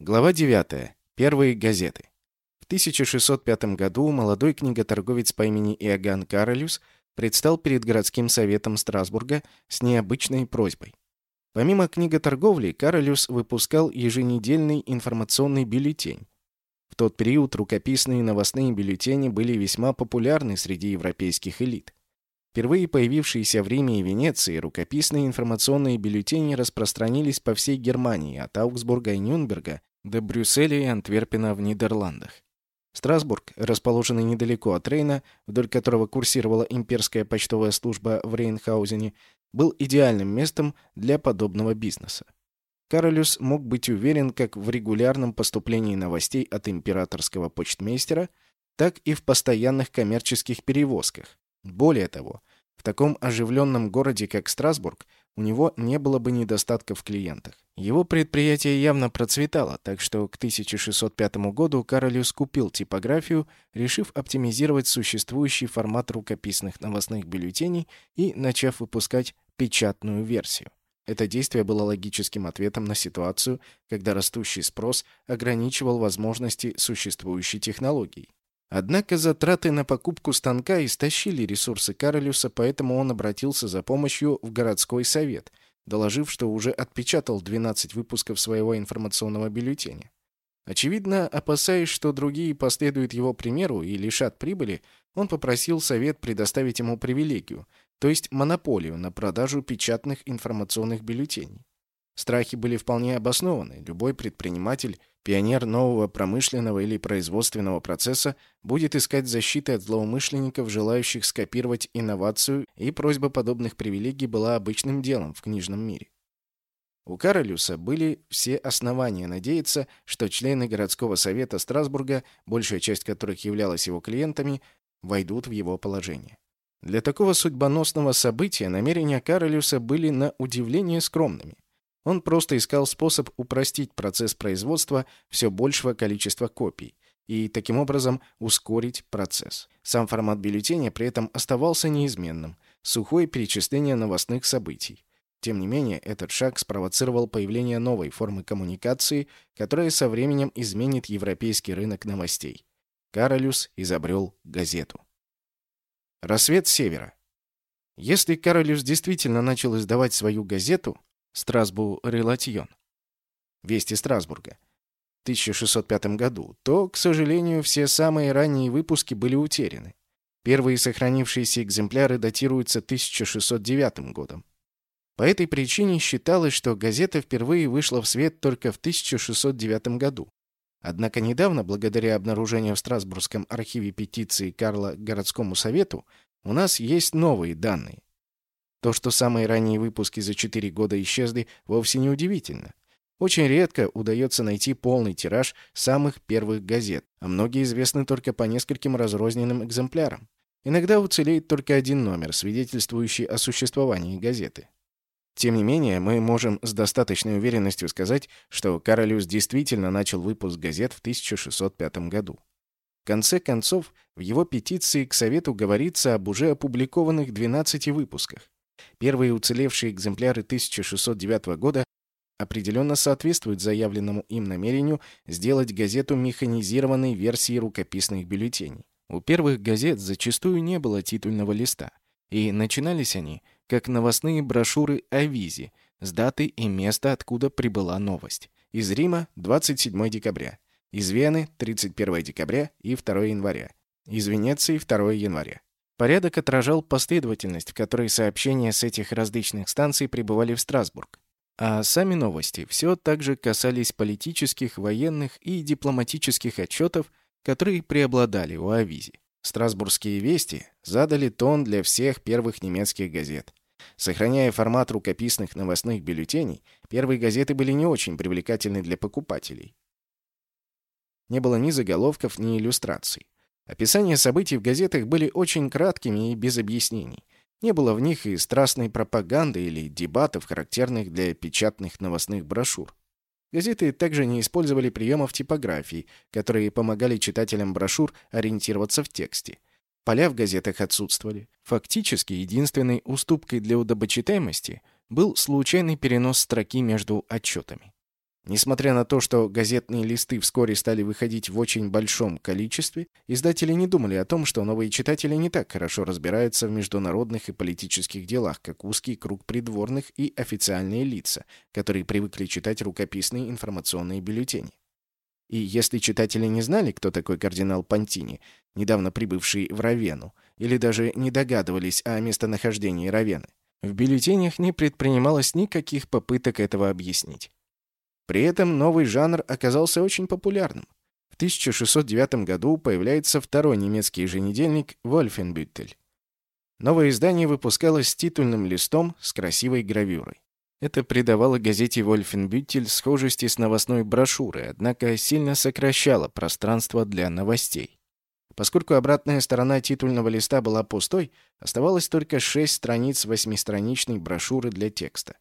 Глава 9. Первые газеты. В 1605 году молодой книготорговец по имени Иоганн Каролюс предстал перед городским советом Страсбурга с необычной просьбой. Помимо книготорговли, Каролюс выпускал еженедельный информационный бюллетень. В тот период рукописные новостные бюллетени были весьма популярны среди европейских элит. Впервые появившиеся в Риме и Венеции рукописные информационные бюллетени распространились по всей Германии, от Аугсбурга и Нюрнберга до Брюсселя и Антверпена в Нидерландах. Страсбург, расположенный недалеко от Рейна, вдоль которого курсировала имперская почтовая служба в Рейнхаузене, был идеальным местом для подобного бизнеса. Каролюс мог быть уверен как в регулярном поступлении новостей от императорского почтмейстера, так и в постоянных коммерческих перевозках. Более того, в таком оживленном городе, как Страсбург, у него не было бы недостатка в клиентах. Его предприятие явно процветало, так что к 1605 году Каролюс купил типографию, решив оптимизировать существующий формат рукописных новостных бюллетеней и начав выпускать печатную версию. Это действие было логическим ответом на ситуацию, когда растущий спрос ограничивал возможности существующей технологии. Однако затраты на покупку станка истощили ресурсы Каролюса, поэтому он обратился за помощью в городской совет, доложив, что уже отпечатал 12 выпусков своего информационного бюллетеня. Очевидно, опасаясь, что другие последуют его примеру и лишат прибыли, он попросил совет предоставить ему привилегию, то есть монополию на продажу печатных информационных бюллетеней. Страхи были вполне обоснованы. Любой предприниматель, пионер нового промышленного или производственного процесса будет искать защиты от злоумышленников, желающих скопировать инновацию, и просьба подобных привилегий была обычным делом в книжном мире. У Каролюса были все основания надеяться, что члены городского совета Страсбурга, большая часть которых являлась его клиентами, войдут в его положение. Для такого судьбоносного события намерения Каролюса были на удивление скромными. Он просто искал способ упростить процесс производства все большего количества копий и таким образом ускорить процесс. Сам формат бюллетеня при этом оставался неизменным – сухое перечисление новостных событий. Тем не менее, этот шаг спровоцировал появление новой формы коммуникации, которая со временем изменит европейский рынок новостей. Каролюс изобрел газету. Рассвет Севера. Если Каролюс действительно начал издавать свою газету, Страсбу Релатьон. Вести Страсбурга. В 1605 году, то, к сожалению, все самые ранние выпуски были утеряны. Первые сохранившиеся экземпляры датируются 1609 годом. По этой причине считалось, что газета впервые вышла в свет только в 1609 году. Однако недавно, благодаря обнаружению в Страсбургском архиве петиции Карла городскому совету, у нас есть новые данные. То, что самые ранние выпуски за 4 года исчезли, вовсе не удивительно. Очень редко удается найти полный тираж самых первых газет, а многие известны только по нескольким разрозненным экземплярам. Иногда уцелеет только один номер, свидетельствующий о существовании газеты. Тем не менее, мы можем с достаточной уверенностью сказать, что Каролюс действительно начал выпуск газет в 1605 году. В конце концов, в его петиции к Совету говорится об уже опубликованных 12 выпусках. Первые уцелевшие экземпляры 1609 года определенно соответствуют заявленному им намерению сделать газету механизированной версией рукописных бюллетеней. У первых газет зачастую не было титульного листа, и начинались они как новостные брошюры о визе с датой и места, откуда прибыла новость. Из Рима 27 декабря, из Вены 31 декабря и 2 января, из Венеции 2 января. Порядок отражал последовательность, в которой сообщения с этих различных станций прибывали в Страсбург. А сами новости все также касались политических, военных и дипломатических отчетов, которые преобладали у Авизи. Страсбургские вести задали тон для всех первых немецких газет. Сохраняя формат рукописных новостных бюллетеней, первые газеты были не очень привлекательны для покупателей. Не было ни заголовков, ни иллюстраций. Описания событий в газетах были очень краткими и без объяснений. Не было в них и страстной пропаганды или дебатов, характерных для печатных новостных брошюр. Газеты также не использовали приемов типографии, которые помогали читателям брошюр ориентироваться в тексте. Поля в газетах отсутствовали. Фактически, единственной уступкой для удобочитаемости был случайный перенос строки между отчетами. Несмотря на то, что газетные листы вскоре стали выходить в очень большом количестве, издатели не думали о том, что новые читатели не так хорошо разбираются в международных и политических делах, как узкий круг придворных и официальные лица, которые привыкли читать рукописные информационные бюллетени. И если читатели не знали, кто такой кардинал Пантини, недавно прибывший в Равену, или даже не догадывались о местонахождении Равены, в бюллетенях не предпринималось никаких попыток этого объяснить. При этом новый жанр оказался очень популярным. В 1609 году появляется второй немецкий еженедельник «Вольфенбюттель». Новое издание выпускалось с титульным листом с красивой гравюрой. Это придавало газете «Вольфенбюттель» схожести с новостной брошюрой, однако сильно сокращало пространство для новостей. Поскольку обратная сторона титульного листа была пустой, оставалось только шесть страниц восьмистраничной брошюры для текста.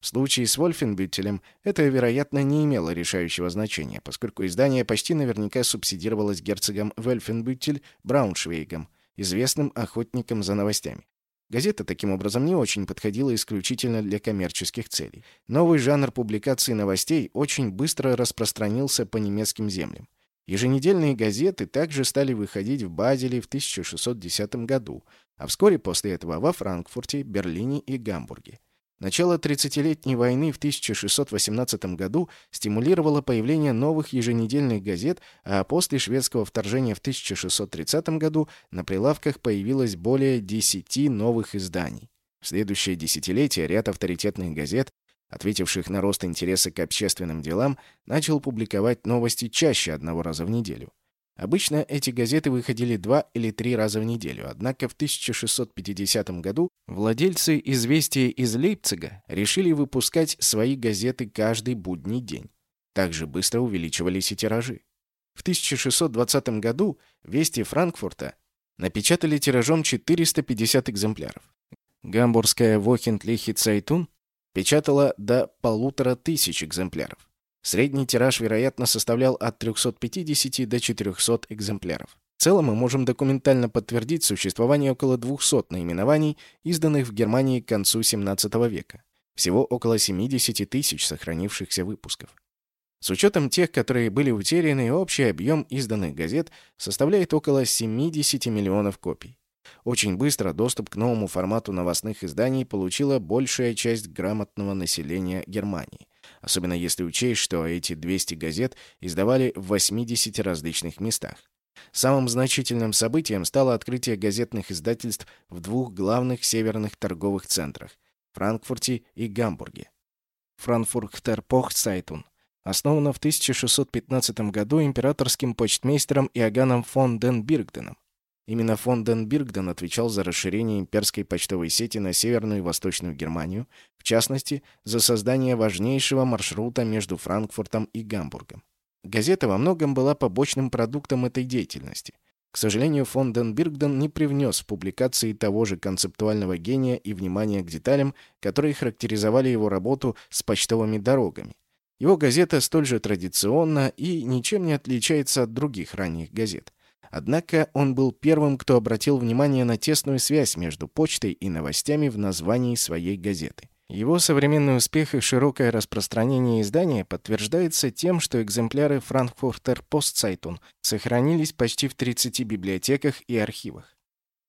В случае с Вольфенбютелем это, вероятно, не имело решающего значения, поскольку издание почти наверняка субсидировалось герцогом Вольфенбютель Брауншвейгом, известным охотником за новостями. Газета таким образом не очень подходила исключительно для коммерческих целей. Новый жанр публикации новостей очень быстро распространился по немецким землям. Еженедельные газеты также стали выходить в Базеле в 1610 году, а вскоре после этого во Франкфурте, Берлине и Гамбурге. Начало 30-летней войны в 1618 году стимулировало появление новых еженедельных газет, а после шведского вторжения в 1630 году на прилавках появилось более 10 новых изданий. В следующее десятилетие ряд авторитетных газет, ответивших на рост интереса к общественным делам, начал публиковать новости чаще одного раза в неделю. Обычно эти газеты выходили два или три раза в неделю, однако в 1650 году владельцы «Известия» из Лейпцига решили выпускать свои газеты каждый будний день. Также быстро увеличивались и тиражи. В 1620 году «Вести Франкфурта» напечатали тиражом 450 экземпляров. Гамбургская «Вохентлихи Цайтун» печатала до полутора тысяч экземпляров. Средний тираж, вероятно, составлял от 350 до 400 экземпляров. В целом мы можем документально подтвердить существование около 200 наименований, изданных в Германии к концу XVII века. Всего около 70 тысяч сохранившихся выпусков. С учетом тех, которые были утеряны, общий объем изданных газет составляет около 70 миллионов копий. Очень быстро доступ к новому формату новостных изданий получила большая часть грамотного населения Германии – особенно если учесть, что эти 200 газет издавали в 80 различных местах. Самым значительным событием стало открытие газетных издательств в двух главных северных торговых центрах – Франкфурте и Гамбурге. Франкфуртер Похцайтун основана в 1615 году императорским почтмейстером Иоганном фон ден Биргденом. Именно фон ден Биргден отвечал за расширение имперской почтовой сети на Северную и Восточную Германию, в частности, за создание важнейшего маршрута между Франкфуртом и Гамбургом. Газета во многом была побочным продуктом этой деятельности. К сожалению, фон ден Биргден не привнес в публикации того же концептуального гения и внимания к деталям, которые характеризовали его работу с почтовыми дорогами. Его газета столь же традиционна и ничем не отличается от других ранних газет. Однако он был первым, кто обратил внимание на тесную связь между почтой и новостями в названии своей газеты. Его современный успех и широкое распространение издания подтверждается тем, что экземпляры Frankfurter Postzeitung сохранились почти в 30 библиотеках и архивах.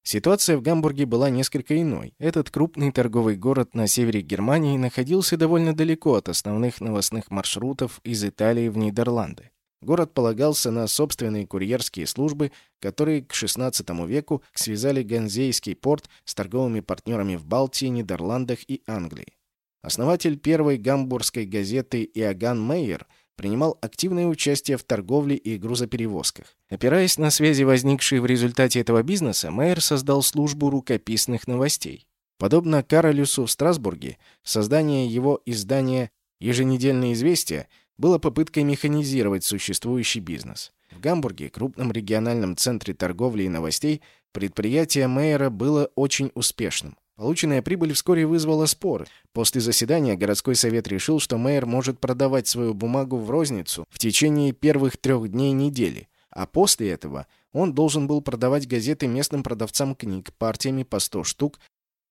Ситуация в Гамбурге была несколько иной. Этот крупный торговый город на севере Германии находился довольно далеко от основных новостных маршрутов из Италии в Нидерланды. Город полагался на собственные курьерские службы, которые к XVI веку связали Ганзейский порт с торговыми партнерами в Балтии, Нидерландах и Англии. Основатель первой гамбургской газеты Иоганн Мейер принимал активное участие в торговле и грузоперевозках. Опираясь на связи, возникшие в результате этого бизнеса, Мейер создал службу рукописных новостей. Подобно Каролюсу в Страсбурге, создание его издания «Еженедельные известия» было попыткой механизировать существующий бизнес. В Гамбурге, крупном региональном центре торговли и новостей, предприятие Мейера было очень успешным. Полученная прибыль вскоре вызвала споры. После заседания городской совет решил, что Мейер может продавать свою бумагу в розницу в течение первых трех дней недели, а после этого он должен был продавать газеты местным продавцам книг партиями по 100 штук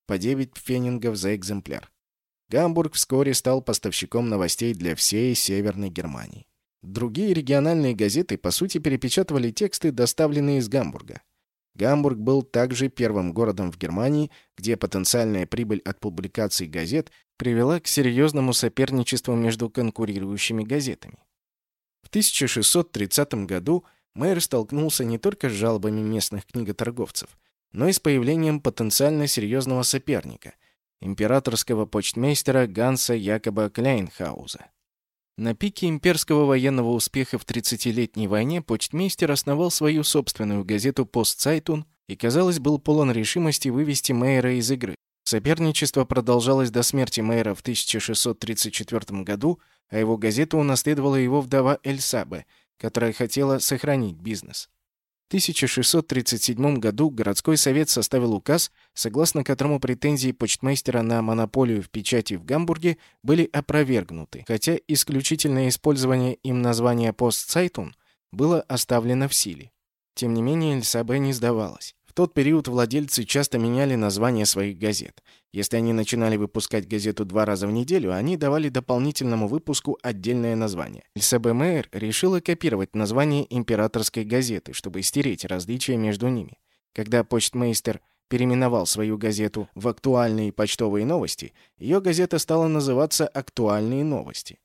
по 9 фенингов за экземпляр. Гамбург вскоре стал поставщиком новостей для всей Северной Германии. Другие региональные газеты, по сути, перепечатывали тексты, доставленные из Гамбурга. Гамбург был также первым городом в Германии, где потенциальная прибыль от публикаций газет привела к серьезному соперничеству между конкурирующими газетами. В 1630 году мэр столкнулся не только с жалобами местных книготорговцев, но и с появлением потенциально серьезного соперника – императорского почтмейстера Ганса Якоба Кляйнхауза. На пике имперского военного успеха в 30-летней войне почтмейстер основал свою собственную газету «Постцайтун» и, казалось, был полон решимости вывести Мейера из игры. Соперничество продолжалось до смерти Мейера в 1634 году, а его газету унаследовала его вдова Эльсабе, которая хотела сохранить бизнес. 1637 году городской совет составил указ, согласно которому претензии почтмейстера на монополию в печати в Гамбурге были опровергнуты, хотя исключительное использование им названия «Постцайтун» было оставлено в силе. Тем не менее, Эльсабе не сдавалась тот период владельцы часто меняли названия своих газет. Если они начинали выпускать газету два раза в неделю, они давали дополнительному выпуску отдельное название. ЛСБ Мейер решила копировать название императорской газеты, чтобы стереть различия между ними. Когда почтмейстер переименовал свою газету в «Актуальные почтовые новости», ее газета стала называться «Актуальные новости».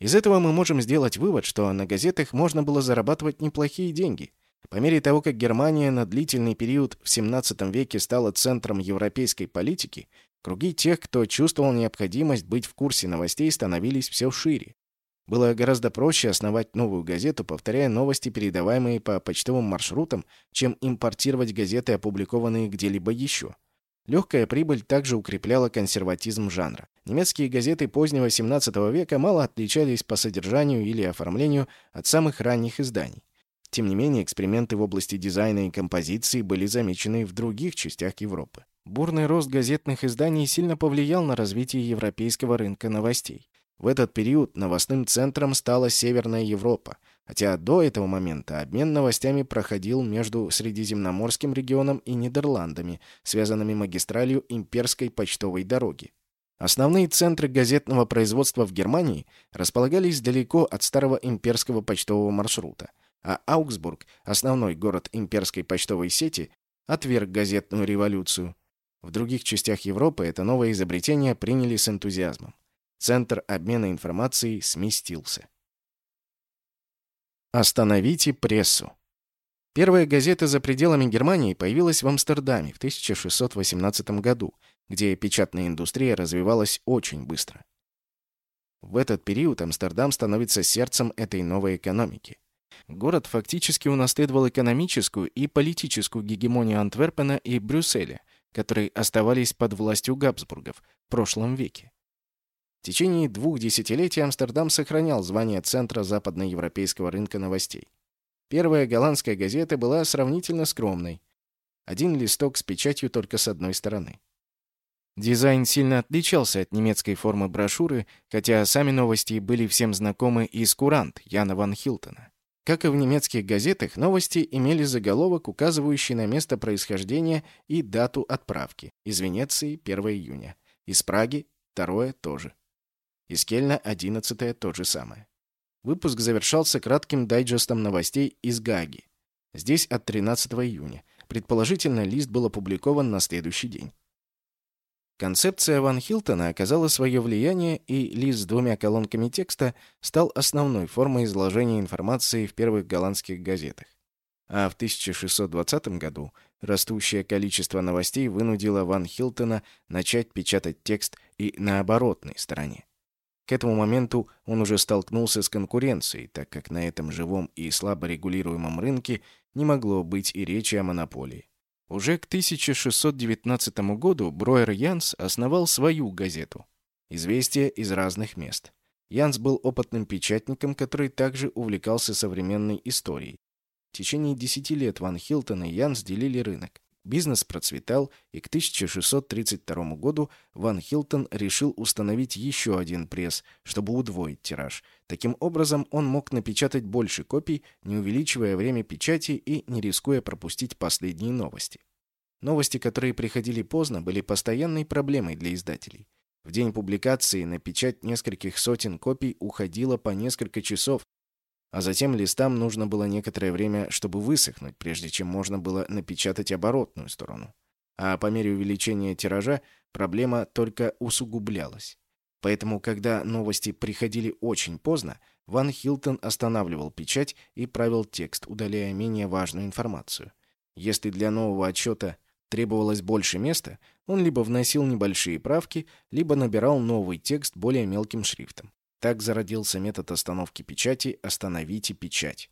Из этого мы можем сделать вывод, что на газетах можно было зарабатывать неплохие деньги – по мере того, как Германия на длительный период в XVII веке стала центром европейской политики, круги тех, кто чувствовал необходимость быть в курсе новостей, становились все шире. Было гораздо проще основать новую газету, повторяя новости, передаваемые по почтовым маршрутам, чем импортировать газеты, опубликованные где-либо еще. Легкая прибыль также укрепляла консерватизм жанра. Немецкие газеты позднего XVII века мало отличались по содержанию или оформлению от самых ранних изданий. Тем не менее, эксперименты в области дизайна и композиции были замечены в других частях Европы. Бурный рост газетных изданий сильно повлиял на развитие европейского рынка новостей. В этот период новостным центром стала Северная Европа, хотя до этого момента обмен новостями проходил между Средиземноморским регионом и Нидерландами, связанными магистралью имперской почтовой дороги. Основные центры газетного производства в Германии располагались далеко от старого имперского почтового маршрута – а Аугсбург, основной город имперской почтовой сети, отверг газетную революцию. В других частях Европы это новое изобретение приняли с энтузиазмом. Центр обмена информацией сместился. Остановите прессу. Первая газета за пределами Германии появилась в Амстердаме в 1618 году, где печатная индустрия развивалась очень быстро. В этот период Амстердам становится сердцем этой новой экономики. Город фактически унаследовал экономическую и политическую гегемонию Антверпена и Брюсселя, которые оставались под властью Габсбургов в прошлом веке. В течение двух десятилетий Амстердам сохранял звание центра западноевропейского рынка новостей. Первая голландская газета была сравнительно скромной. Один листок с печатью только с одной стороны. Дизайн сильно отличался от немецкой формы брошюры, хотя сами новости были всем знакомы из «Курант» Яна ван Хилтона. Как и в немецких газетах, новости имели заголовок, указывающий на место происхождения и дату отправки. Из Венеции 1 июня. Из Праги 2 тоже. Из Кельна 11 то же самое. Выпуск завершался кратким дайджестом новостей из Гаги. Здесь от 13 июня. Предположительно, лист был опубликован на следующий день. Концепция Ван Хилтона оказала свое влияние, и лист с двумя колонками текста стал основной формой изложения информации в первых голландских газетах. А в 1620 году растущее количество новостей вынудило Ван Хилтона начать печатать текст и на оборотной стороне. К этому моменту он уже столкнулся с конкуренцией, так как на этом живом и слабо регулируемом рынке не могло быть и речи о монополии. Уже к 1619 году Броер Янс основал свою газету «Известия из разных мест». Янс был опытным печатником, который также увлекался современной историей. В течение десяти лет Ван Хилтон и Янс делили рынок. Бизнес процветал, и к 1632 году Ван Хилтон решил установить еще один пресс, чтобы удвоить тираж. Таким образом, он мог напечатать больше копий, не увеличивая время печати и не рискуя пропустить последние новости. Новости, которые приходили поздно, были постоянной проблемой для издателей. В день публикации на печать нескольких сотен копий уходило по несколько часов, а затем листам нужно было некоторое время, чтобы высохнуть, прежде чем можно было напечатать оборотную сторону. А по мере увеличения тиража проблема только усугублялась. Поэтому, когда новости приходили очень поздно, Ван Хилтон останавливал печать и правил текст, удаляя менее важную информацию. Если для нового отчета требовалось больше места, он либо вносил небольшие правки, либо набирал новый текст более мелким шрифтом. Так зародился метод остановки печати «Остановите печать».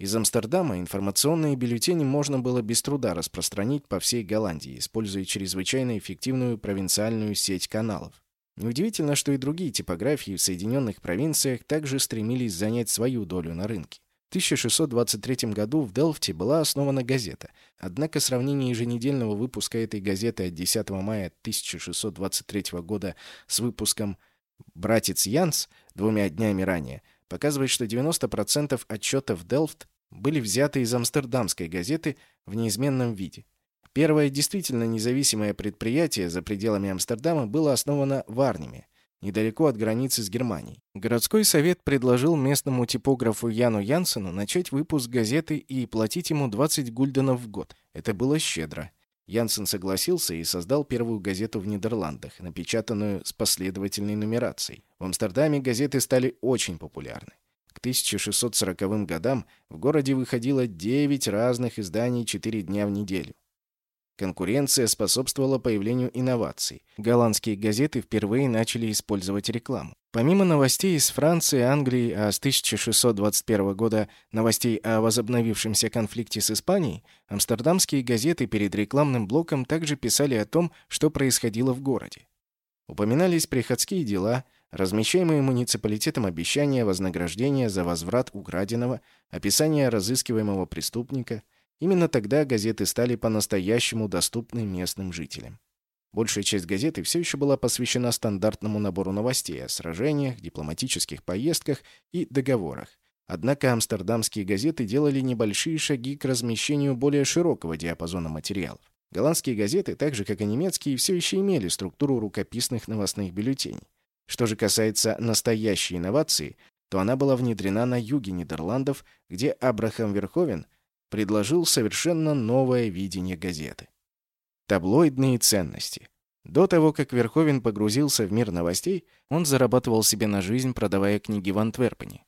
Из Амстердама информационные бюллетени можно было без труда распространить по всей Голландии, используя чрезвычайно эффективную провинциальную сеть каналов. Неудивительно, что и другие типографии в Соединенных провинциях также стремились занять свою долю на рынке. В 1623 году в Делфте была основана газета, однако сравнение еженедельного выпуска этой газеты от 10 мая 1623 года с выпуском «Братец Янс» двумя днями ранее показывает, что 90% отчетов Делфт были взяты из амстердамской газеты в неизменном виде. Первое действительно независимое предприятие за пределами Амстердама было основано в Арниме, недалеко от границы с Германией. Городской совет предложил местному типографу Яну Янсену начать выпуск газеты и платить ему 20 гульденов в год. Это было щедро. Янсен согласился и создал первую газету в Нидерландах, напечатанную с последовательной нумерацией. В Амстердаме газеты стали очень популярны. К 1640 годам в городе выходило 9 разных изданий 4 дня в неделю. Конкуренция способствовала появлению инноваций. Голландские газеты впервые начали использовать рекламу. Помимо новостей из Франции, Англии, а с 1621 года новостей о возобновившемся конфликте с Испанией, амстердамские газеты перед рекламным блоком также писали о том, что происходило в городе. Упоминались приходские дела, размещаемые муниципалитетом обещания вознаграждения за возврат украденного, описание разыскиваемого преступника – Именно тогда газеты стали по-настоящему доступны местным жителям. Большая часть газеты все еще была посвящена стандартному набору новостей о сражениях, дипломатических поездках и договорах. Однако амстердамские газеты делали небольшие шаги к размещению более широкого диапазона материалов. Голландские газеты, так же как и немецкие, все еще имели структуру рукописных новостных бюллетеней. Что же касается настоящей инновации, то она была внедрена на юге Нидерландов, где Абрахам Верховен – предложил совершенно новое видение газеты. Таблоидные ценности. До того, как Верховен погрузился в мир новостей, он зарабатывал себе на жизнь, продавая книги в Антверпене.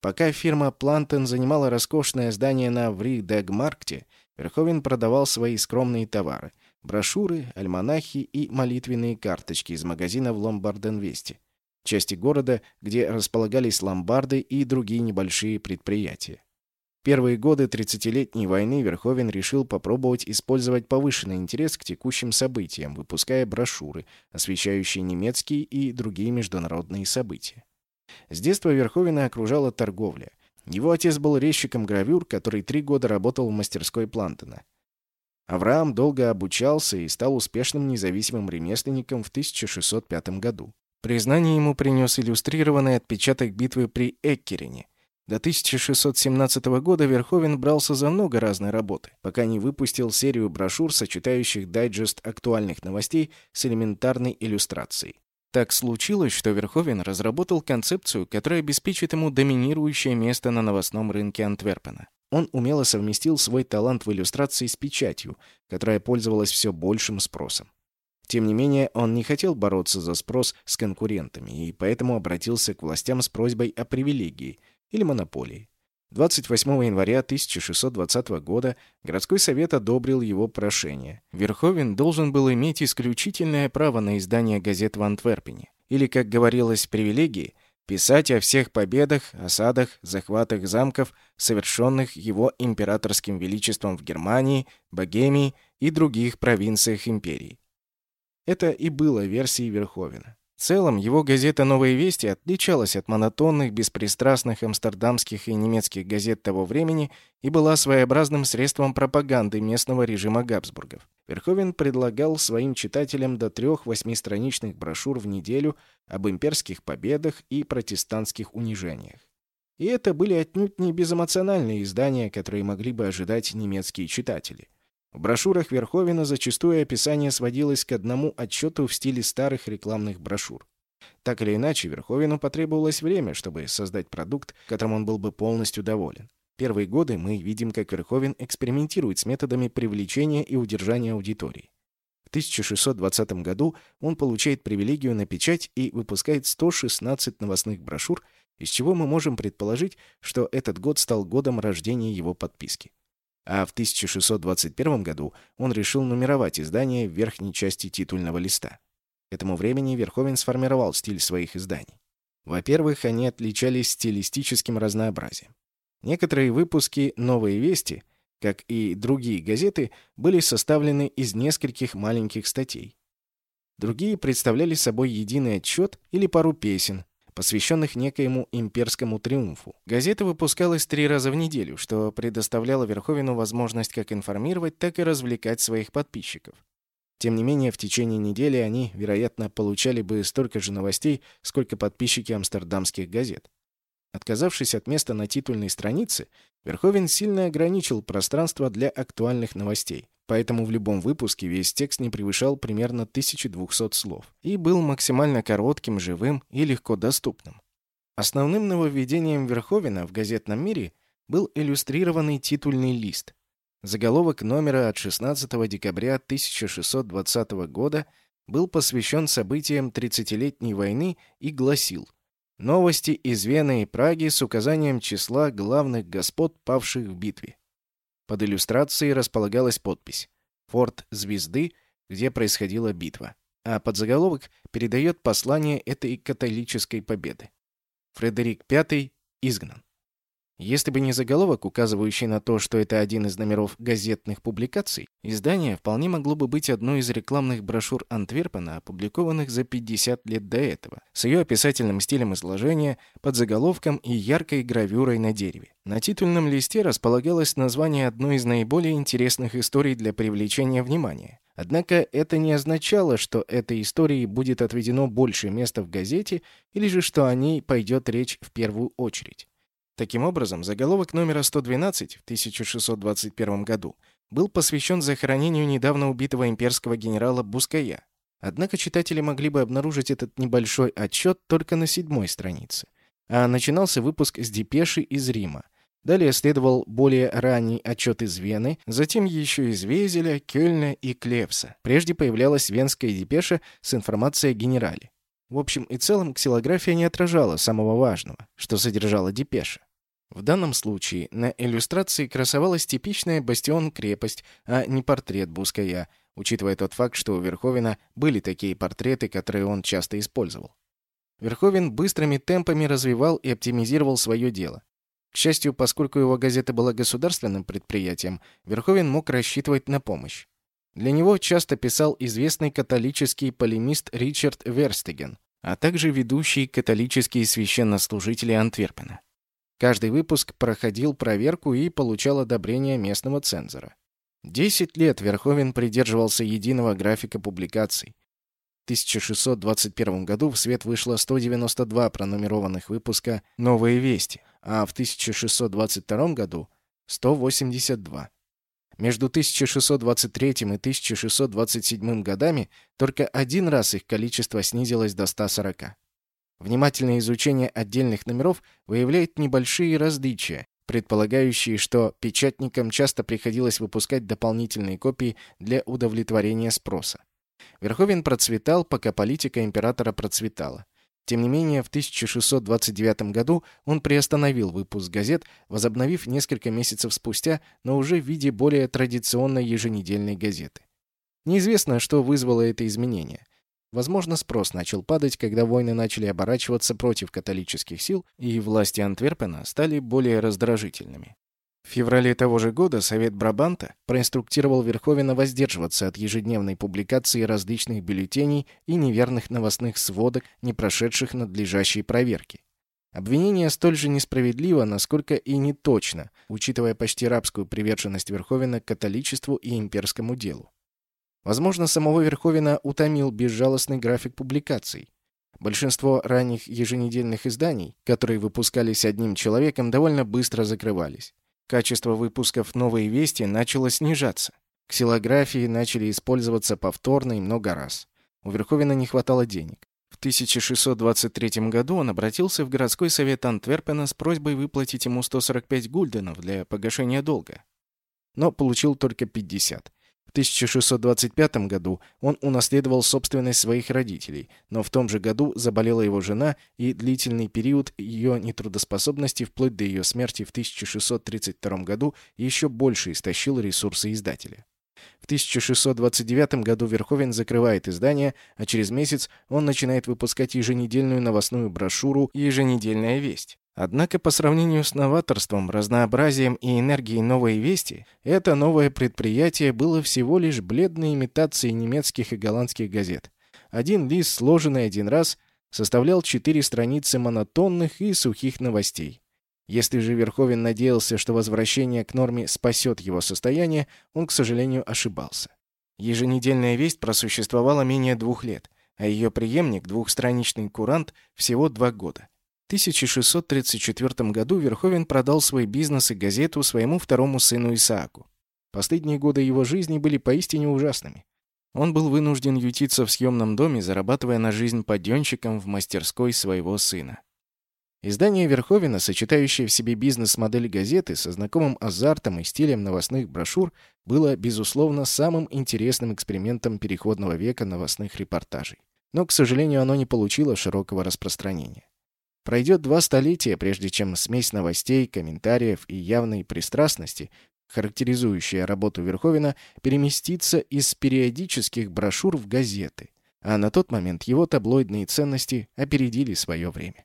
Пока фирма Плантен занимала роскошное здание на Вридегмаркте, Верховен продавал свои скромные товары – брошюры, альманахи и молитвенные карточки из магазина в Ломбарденвесте, части города, где располагались ломбарды и другие небольшие предприятия первые годы 30-летней войны Верховен решил попробовать использовать повышенный интерес к текущим событиям, выпуская брошюры, освещающие немецкие и другие международные события. С детства Верховена окружала торговля. Его отец был резчиком гравюр, который три года работал в мастерской Плантона. Авраам долго обучался и стал успешным независимым ремесленником в 1605 году. Признание ему принес иллюстрированный отпечаток битвы при Эккерене, до 1617 года Верховен брался за много разной работы, пока не выпустил серию брошюр, сочетающих дайджест актуальных новостей с элементарной иллюстрацией. Так случилось, что Верховен разработал концепцию, которая обеспечит ему доминирующее место на новостном рынке Антверпена. Он умело совместил свой талант в иллюстрации с печатью, которая пользовалась все большим спросом. Тем не менее, он не хотел бороться за спрос с конкурентами и поэтому обратился к властям с просьбой о привилегии – или монополии. 28 января 1620 года городской совет одобрил его прошение. Верховен должен был иметь исключительное право на издание газет в Антверпене, или, как говорилось привилегии, писать о всех победах, осадах, захватах замков, совершенных его императорским величеством в Германии, Богемии и других провинциях империи. Это и было версией Верховена. В целом, его газета «Новые вести» отличалась от монотонных, беспристрастных амстердамских и немецких газет того времени и была своеобразным средством пропаганды местного режима Габсбургов. Верховен предлагал своим читателям до трех восьмистраничных брошюр в неделю об имперских победах и протестантских унижениях. И это были отнюдь не безэмоциональные издания, которые могли бы ожидать немецкие читатели. В брошюрах Верховина зачастую описание сводилось к одному отчету в стиле старых рекламных брошюр. Так или иначе, Верховину потребовалось время, чтобы создать продукт, которым он был бы полностью доволен. Первые годы мы видим, как Верховен экспериментирует с методами привлечения и удержания аудитории. В 1620 году он получает привилегию на печать и выпускает 116 новостных брошюр, из чего мы можем предположить, что этот год стал годом рождения его подписки. А в 1621 году он решил нумеровать издание в верхней части титульного листа. К этому времени Верховен сформировал стиль своих изданий. Во-первых, они отличались стилистическим разнообразием. Некоторые выпуски «Новые вести», как и другие газеты, были составлены из нескольких маленьких статей. Другие представляли собой единый отчет или пару песен, посвященных некоему имперскому триумфу. Газета выпускалась три раза в неделю, что предоставляло Верховину возможность как информировать, так и развлекать своих подписчиков. Тем не менее, в течение недели они, вероятно, получали бы столько же новостей, сколько подписчики амстердамских газет. Отказавшись от места на титульной странице, Верховен сильно ограничил пространство для актуальных новостей. Поэтому в любом выпуске весь текст не превышал примерно 1200 слов и был максимально коротким, живым и легко доступным. Основным нововведением Верховена в газетном мире был иллюстрированный титульный лист, Заголовок номера от 16 декабря 1620 года был посвящен событиям 30-летней войны и гласил «Новости из Вены и Праги с указанием числа главных господ, павших в битве». Под иллюстрацией располагалась подпись «Форт Звезды, где происходила битва», а подзаголовок передает послание этой католической победы. Фредерик V изгнан. Если бы не заголовок, указывающий на то, что это один из номеров газетных публикаций, издание вполне могло бы быть одной из рекламных брошюр Антверпена, опубликованных за 50 лет до этого, с ее описательным стилем изложения, под заголовком и яркой гравюрой на дереве. На титульном листе располагалось название одной из наиболее интересных историй для привлечения внимания. Однако это не означало, что этой истории будет отведено больше места в газете или же что о ней пойдет речь в первую очередь. Таким образом, заголовок номера 112 в 1621 году был посвящен захоронению недавно убитого имперского генерала Буская. Однако читатели могли бы обнаружить этот небольшой отчет только на седьмой странице. А начинался выпуск с депеши из Рима. Далее следовал более ранний отчет из Вены, затем еще из Везеля, Кёльна и Клевса. Прежде появлялась венская депеша с информацией о генерале. В общем и целом, ксилография не отражала самого важного, что содержала депеша. В данном случае на иллюстрации красовалась типичная бастион-крепость, а не портрет Буская, учитывая тот факт, что у Верховина были такие портреты, которые он часто использовал. Верховен быстрыми темпами развивал и оптимизировал свое дело. К счастью, поскольку его газета была государственным предприятием, Верховен мог рассчитывать на помощь. Для него часто писал известный католический полемист Ричард Верстеген, а также ведущие католические священнослужители Антверпена. Каждый выпуск проходил проверку и получал одобрение местного цензора. Десять лет Верховен придерживался единого графика публикаций. В 1621 году в свет вышло 192 пронумерованных выпуска «Новые вести», а в 1622 году — 182. Между 1623 и 1627 годами только один раз их количество снизилось до 140. Внимательное изучение отдельных номеров выявляет небольшие различия, предполагающие, что печатникам часто приходилось выпускать дополнительные копии для удовлетворения спроса. Верховен процветал, пока политика императора процветала. Тем не менее, в 1629 году он приостановил выпуск газет, возобновив несколько месяцев спустя, но уже в виде более традиционной еженедельной газеты. Неизвестно, что вызвало это изменение. Возможно, спрос начал падать, когда войны начали оборачиваться против католических сил, и власти Антверпена стали более раздражительными. В феврале того же года Совет Брабанта проинструктировал Верховена воздерживаться от ежедневной публикации различных бюллетеней и неверных новостных сводок, не прошедших надлежащие проверки. Обвинение столь же несправедливо, насколько и неточно, учитывая почти рабскую приверженность Верховена к католичеству и имперскому делу. Возможно, самого Верховина утомил безжалостный график публикаций. Большинство ранних еженедельных изданий, которые выпускались одним человеком, довольно быстро закрывались. Качество выпусков «Новые вести» начало снижаться. Ксилографии начали использоваться повторно и много раз. У Верховена не хватало денег. В 1623 году он обратился в городской совет Антверпена с просьбой выплатить ему 145 гульденов для погашения долга. Но получил только 50. В 1625 году он унаследовал собственность своих родителей, но в том же году заболела его жена, и длительный период ее нетрудоспособности вплоть до ее смерти в 1632 году еще больше истощил ресурсы издателя. В 1629 году Верховен закрывает издание, а через месяц он начинает выпускать еженедельную новостную брошюру «Еженедельная весть». Однако по сравнению с новаторством, разнообразием и энергией «Новой вести», это новое предприятие было всего лишь бледной имитацией немецких и голландских газет. Один лист, сложенный один раз, составлял четыре страницы монотонных и сухих новостей. Если же Верховен надеялся, что возвращение к норме спасет его состояние, он, к сожалению, ошибался. Еженедельная весть просуществовала менее двух лет, а ее преемник, двухстраничный курант, всего два года. В 1634 году Верховен продал свой бизнес и газету своему второму сыну Исааку. Последние годы его жизни были поистине ужасными. Он был вынужден ютиться в съемном доме, зарабатывая на жизнь подъемщиком в мастерской своего сына. Издание Верховина, сочетающее в себе бизнес-модель газеты со знакомым азартом и стилем новостных брошюр, было, безусловно, самым интересным экспериментом переходного века новостных репортажей. Но, к сожалению, оно не получило широкого распространения. Пройдет два столетия, прежде чем смесь новостей, комментариев и явной пристрастности, характеризующая работу Верховина, переместится из периодических брошюр в газеты, а на тот момент его таблоидные ценности опередили свое время.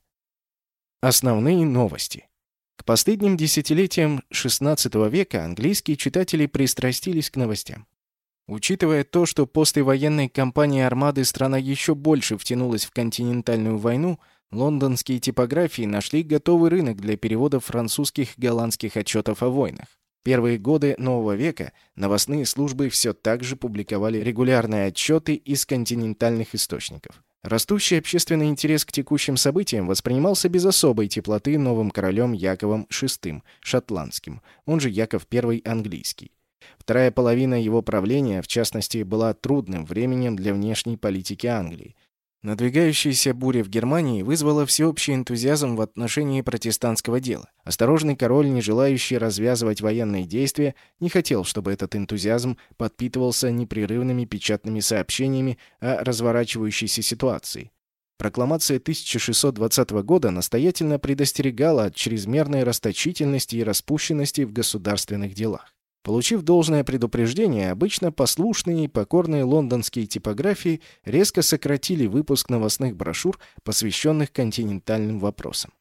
Основные новости. К последним десятилетиям XVI века английские читатели пристрастились к новостям. Учитывая то, что после военной кампании армады страна еще больше втянулась в континентальную войну, лондонские типографии нашли готовый рынок для перевода французских и голландских отчетов о войнах. Первые годы нового века новостные службы все так же публиковали регулярные отчеты из континентальных источников. Растущий общественный интерес к текущим событиям воспринимался без особой теплоты новым королем Яковом VI, шотландским, он же Яков I английский. Вторая половина его правления, в частности, была трудным временем для внешней политики Англии. Надвигающаяся буря в Германии вызвала всеобщий энтузиазм в отношении протестантского дела. Осторожный король, не желающий развязывать военные действия, не хотел, чтобы этот энтузиазм подпитывался непрерывными печатными сообщениями о разворачивающейся ситуации. Прокламация 1620 года настоятельно предостерегала от чрезмерной расточительности и распущенности в государственных делах. Получив должное предупреждение, обычно послушные и покорные лондонские типографии резко сократили выпуск новостных брошюр, посвященных континентальным вопросам.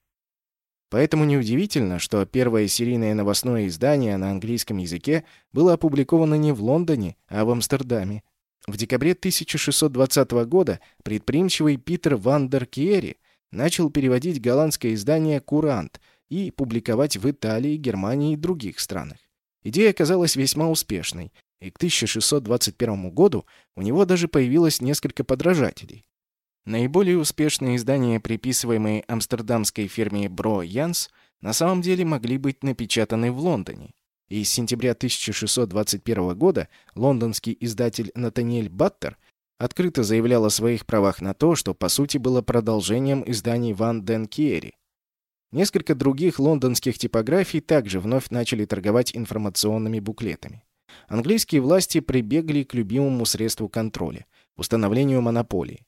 Поэтому неудивительно, что первое серийное новостное издание на английском языке было опубликовано не в Лондоне, а в Амстердаме. В декабре 1620 года предприимчивый Питер ван дер Киери начал переводить голландское издание «Курант» и публиковать в Италии, Германии и других странах. Идея оказалась весьма успешной, и к 1621 году у него даже появилось несколько подражателей. Наиболее успешные издания, приписываемые амстердамской фирме Бро Янс, на самом деле могли быть напечатаны в Лондоне. И с сентября 1621 года лондонский издатель Натаниэль Баттер открыто заявлял о своих правах на то, что по сути было продолжением изданий Ван Ден Киери. Несколько других лондонских типографий также вновь начали торговать информационными буклетами. Английские власти прибегли к любимому средству контроля – установлению монополии.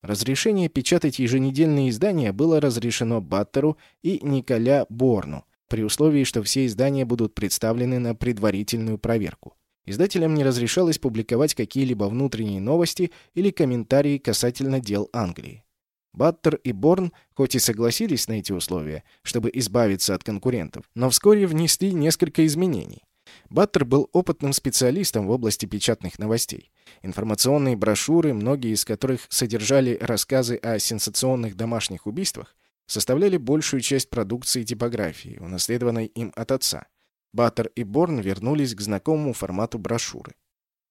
Разрешение печатать еженедельные издания было разрешено Баттеру и Николя Борну, при условии, что все издания будут представлены на предварительную проверку. Издателям не разрешалось публиковать какие-либо внутренние новости или комментарии касательно дел Англии. Баттер и Борн хоть и согласились на эти условия, чтобы избавиться от конкурентов, но вскоре внесли несколько изменений. Баттер был опытным специалистом в области печатных новостей. Информационные брошюры, многие из которых содержали рассказы о сенсационных домашних убийствах, составляли большую часть продукции типографии, унаследованной им от отца. Баттер и Борн вернулись к знакомому формату брошюры.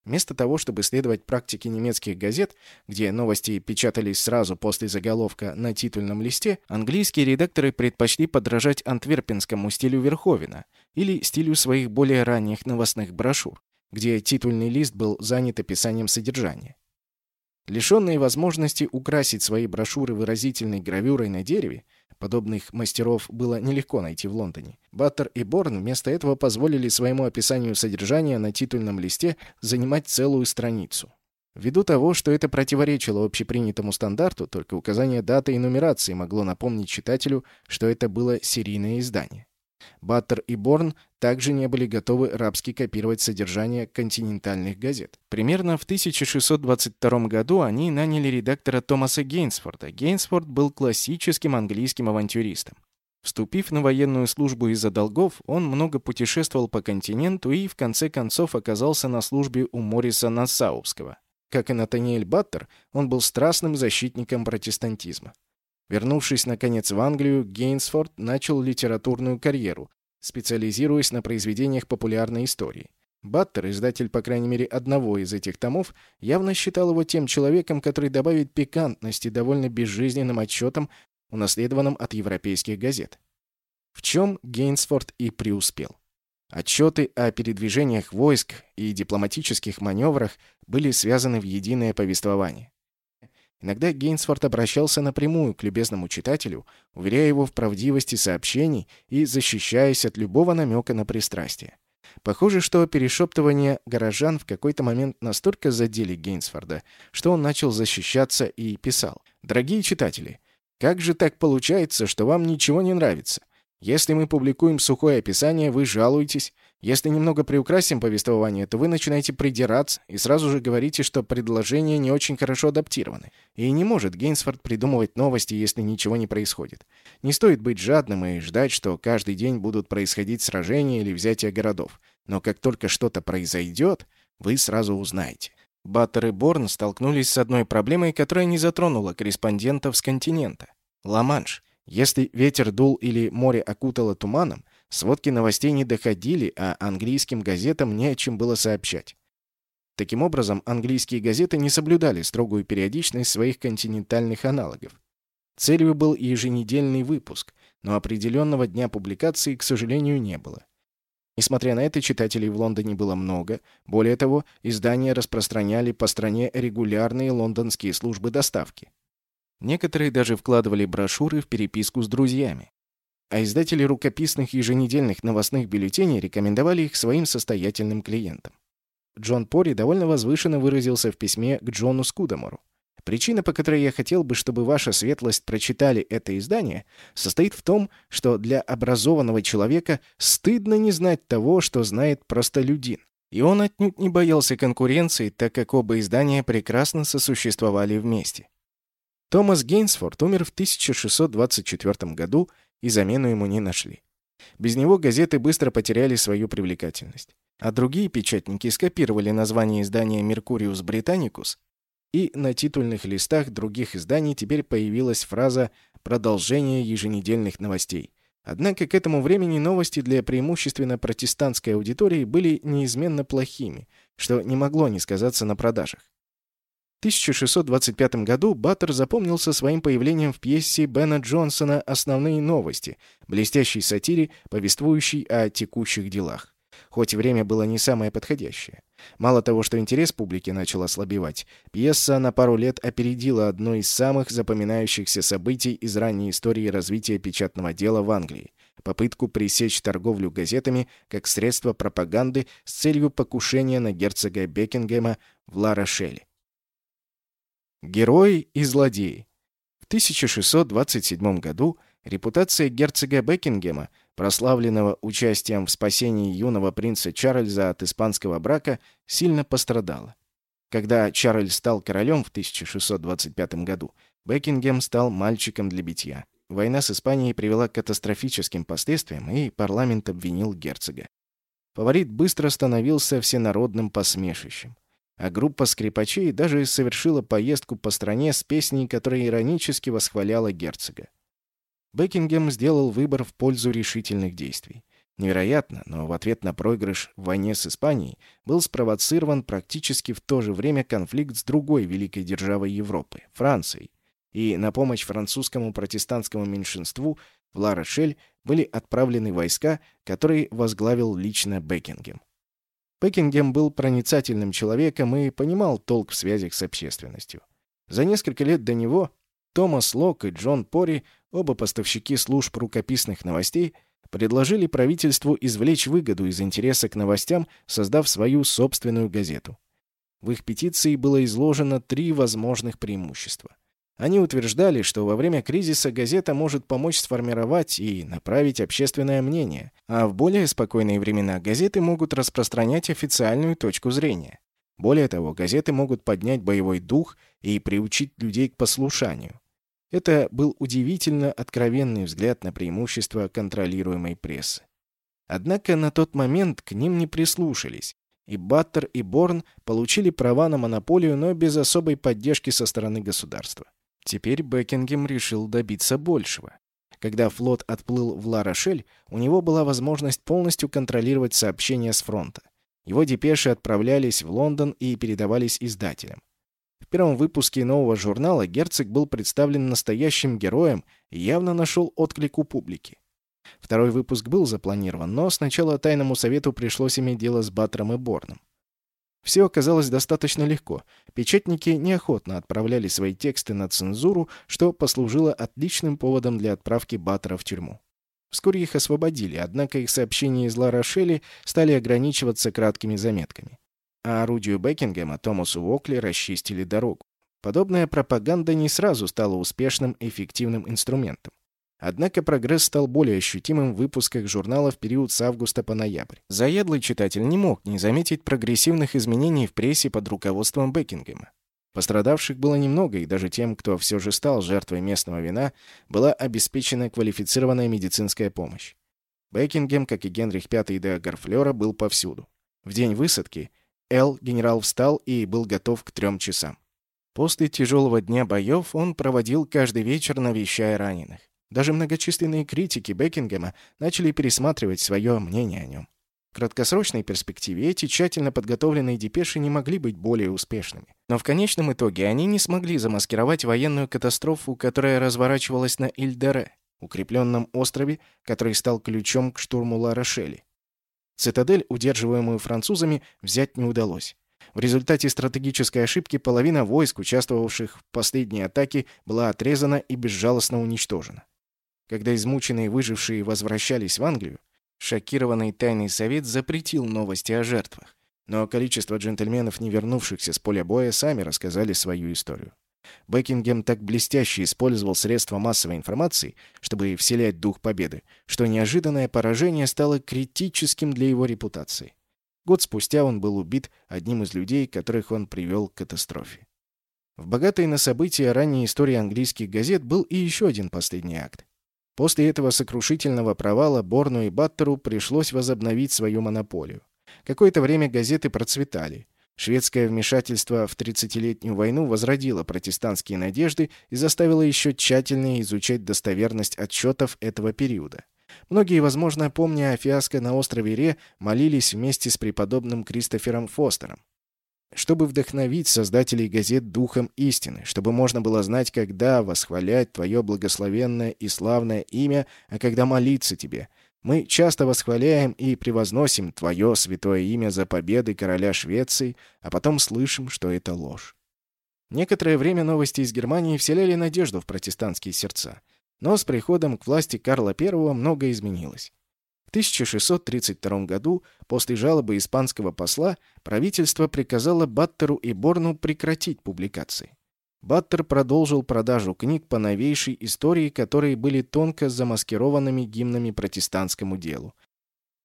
Вместо того, чтобы следовать практике немецких газет, где новости печатались сразу после заголовка на титульном листе, английские редакторы предпочли подражать антверпенскому стилю Верховена или стилю своих более ранних новостных брошюр, где титульный лист был занят описанием содержания. Лишенные возможности украсить свои брошюры выразительной гравюрой на дереве, подобных мастеров было нелегко найти в Лондоне, Баттер и Борн вместо этого позволили своему описанию содержания на титульном листе занимать целую страницу. Ввиду того, что это противоречило общепринятому стандарту, только указание даты и нумерации могло напомнить читателю, что это было серийное издание. Баттер и Борн также не были готовы рабски копировать содержание континентальных газет. Примерно в 1622 году они наняли редактора Томаса Гейнсфорда. Гейнсфорд был классическим английским авантюристом. Вступив на военную службу из-за долгов, он много путешествовал по континенту и, в конце концов, оказался на службе у Мориса Нассаувского. Как и Натаниэль Баттер, он был страстным защитником протестантизма. Вернувшись, наконец, в Англию, Гейнсфорд начал литературную карьеру, специализируясь на произведениях популярной истории. Баттер, издатель, по крайней мере, одного из этих томов, явно считал его тем человеком, который добавит пикантности довольно безжизненным отчетам, унаследованным от европейских газет. В чем Гейнсфорд и преуспел. Отчеты о передвижениях войск и дипломатических маневрах были связаны в единое повествование. Иногда Гейнсфорд обращался напрямую к любезному читателю, уверяя его в правдивости сообщений и защищаясь от любого намека на пристрастие. Похоже, что перешептывания горожан в какой-то момент настолько задели Гейнсфорда, что он начал защищаться и писал. «Дорогие читатели, как же так получается, что вам ничего не нравится? Если мы публикуем сухое описание, вы жалуетесь. Если немного приукрасим повествование, то вы начинаете придираться и сразу же говорите, что предложения не очень хорошо адаптированы. И не может Гейнсфорд придумывать новости, если ничего не происходит. Не стоит быть жадным и ждать, что каждый день будут происходить сражения или взятие городов. Но как только что-то произойдет, вы сразу узнаете. Баттер и Борн столкнулись с одной проблемой, которая не затронула корреспондентов с континента. Ла-Манш. Если ветер дул или море окутало туманом, сводки новостей не доходили, а английским газетам не о чем было сообщать. Таким образом, английские газеты не соблюдали строгую периодичность своих континентальных аналогов. Целью был еженедельный выпуск, но определенного дня публикации, к сожалению, не было. Несмотря на это, читателей в Лондоне было много. Более того, издания распространяли по стране регулярные лондонские службы доставки. Некоторые даже вкладывали брошюры в переписку с друзьями. А издатели рукописных еженедельных новостных бюллетеней рекомендовали их своим состоятельным клиентам. Джон Пори довольно возвышенно выразился в письме к Джону Скудамору. Причина, по которой я хотел бы, чтобы ваша светлость прочитали это издание, состоит в том, что для образованного человека стыдно не знать того, что знает простолюдин. И он отнюдь не боялся конкуренции, так как оба издания прекрасно сосуществовали вместе. Томас Гейнсфорд умер в 1624 году, и замену ему не нашли. Без него газеты быстро потеряли свою привлекательность. А другие печатники скопировали название издания «Меркуриус Британикус», и на титульных листах других изданий теперь появилась фраза «Продолжение еженедельных новостей». Однако к этому времени новости для преимущественно протестантской аудитории были неизменно плохими, что не могло не сказаться на продажах. 1625 году Баттер запомнился своим появлением в пьесе Бена Джонсона «Основные новости», блестящей сатире, повествующей о текущих делах. Хоть время было не самое подходящее. Мало того, что интерес публики начал ослабевать, пьеса на пару лет опередила одно из самых запоминающихся событий из ранней истории развития печатного дела в Англии – попытку пресечь торговлю газетами как средство пропаганды с целью покушения на герцога Бекингема в Ла-Рошеле. Герои и злодеи. В 1627 году репутация герцога Бекингема, прославленного участием в спасении юного принца Чарльза от испанского брака, сильно пострадала. Когда Чарльз стал королем в 1625 году, Бекингем стал мальчиком для битья. Война с Испанией привела к катастрофическим последствиям, и парламент обвинил герцога. Фаворит быстро становился всенародным посмешищем а группа скрипачей даже совершила поездку по стране с песней, которая иронически восхваляла герцога. Бекингем сделал выбор в пользу решительных действий. Невероятно, но в ответ на проигрыш в войне с Испанией был спровоцирован практически в то же время конфликт с другой великой державой Европы – Францией. И на помощь французскому протестантскому меньшинству в Ла-Рошель были отправлены войска, которые возглавил лично Бекингем. Бекингем был проницательным человеком и понимал толк в связях с общественностью. За несколько лет до него Томас Лок и Джон Пори, оба поставщики служб рукописных новостей, предложили правительству извлечь выгоду из интереса к новостям, создав свою собственную газету. В их петиции было изложено три возможных преимущества. Они утверждали, что во время кризиса газета может помочь сформировать и направить общественное мнение, а в более спокойные времена газеты могут распространять официальную точку зрения. Более того, газеты могут поднять боевой дух и приучить людей к послушанию. Это был удивительно откровенный взгляд на преимущества контролируемой прессы. Однако на тот момент к ним не прислушались, и Баттер и Борн получили права на монополию, но без особой поддержки со стороны государства. Теперь Бекингем решил добиться большего. Когда флот отплыл в Ла-Рошель, у него была возможность полностью контролировать сообщения с фронта. Его депеши отправлялись в Лондон и передавались издателям. В первом выпуске нового журнала герцог был представлен настоящим героем и явно нашел отклик у публики. Второй выпуск был запланирован, но сначала Тайному Совету пришлось иметь дело с Баттером и Борном. Все оказалось достаточно легко. Печатники неохотно отправляли свои тексты на цензуру, что послужило отличным поводом для отправки Баттера в тюрьму. Вскоре их освободили, однако их сообщения из Ла-Рошели стали ограничиваться краткими заметками а орудию Бекингема Томасу Уокли расчистили дорогу. Подобная пропаганда не сразу стала успешным эффективным инструментом. Однако прогресс стал более ощутимым в выпусках журнала в период с августа по ноябрь. Заядлый читатель не мог не заметить прогрессивных изменений в прессе под руководством Бекингема. Пострадавших было немного, и даже тем, кто все же стал жертвой местного вина, была обеспечена квалифицированная медицинская помощь. Бекингем, как и Генрих V де Гарфлера, был повсюду. В день высадки – Эл, генерал встал и был готов к трем часам. После тяжелого дня боев он проводил каждый вечер, навещая раненых. Даже многочисленные критики Бекингема начали пересматривать свое мнение о нем. В краткосрочной перспективе эти тщательно подготовленные депеши не могли быть более успешными. Но в конечном итоге они не смогли замаскировать военную катастрофу, которая разворачивалась на Ильдере, укрепленном острове, который стал ключом к штурму Ла-Рошели. Цитадель, удерживаемую французами, взять не удалось. В результате стратегической ошибки половина войск, участвовавших в последней атаке, была отрезана и безжалостно уничтожена. Когда измученные выжившие возвращались в Англию, шокированный тайный совет запретил новости о жертвах. Но количество джентльменов, не вернувшихся с поля боя, сами рассказали свою историю. Бекингем так блестяще использовал средства массовой информации, чтобы вселять дух победы, что неожиданное поражение стало критическим для его репутации. Год спустя он был убит одним из людей, которых он привел к катастрофе. В богатой на события ранней истории английских газет был и еще один последний акт. После этого сокрушительного провала Борну и Баттеру пришлось возобновить свою монополию. Какое-то время газеты процветали. Шведское вмешательство в 30-летнюю войну возродило протестантские надежды и заставило еще тщательнее изучать достоверность отчетов этого периода. Многие, возможно, помня о фиаско на острове Ре, молились вместе с преподобным Кристофером Фостером. Чтобы вдохновить создателей газет духом истины, чтобы можно было знать, когда восхвалять твое благословенное и славное имя, а когда молиться тебе – мы часто восхваляем и превозносим Твое святое имя за победы короля Швеции, а потом слышим, что это ложь. Некоторое время новости из Германии вселяли надежду в протестантские сердца. Но с приходом к власти Карла I многое изменилось. В 1632 году, после жалобы испанского посла, правительство приказало Баттеру и Борну прекратить публикации. Баттер продолжил продажу книг по новейшей истории, которые были тонко замаскированными гимнами протестантскому делу.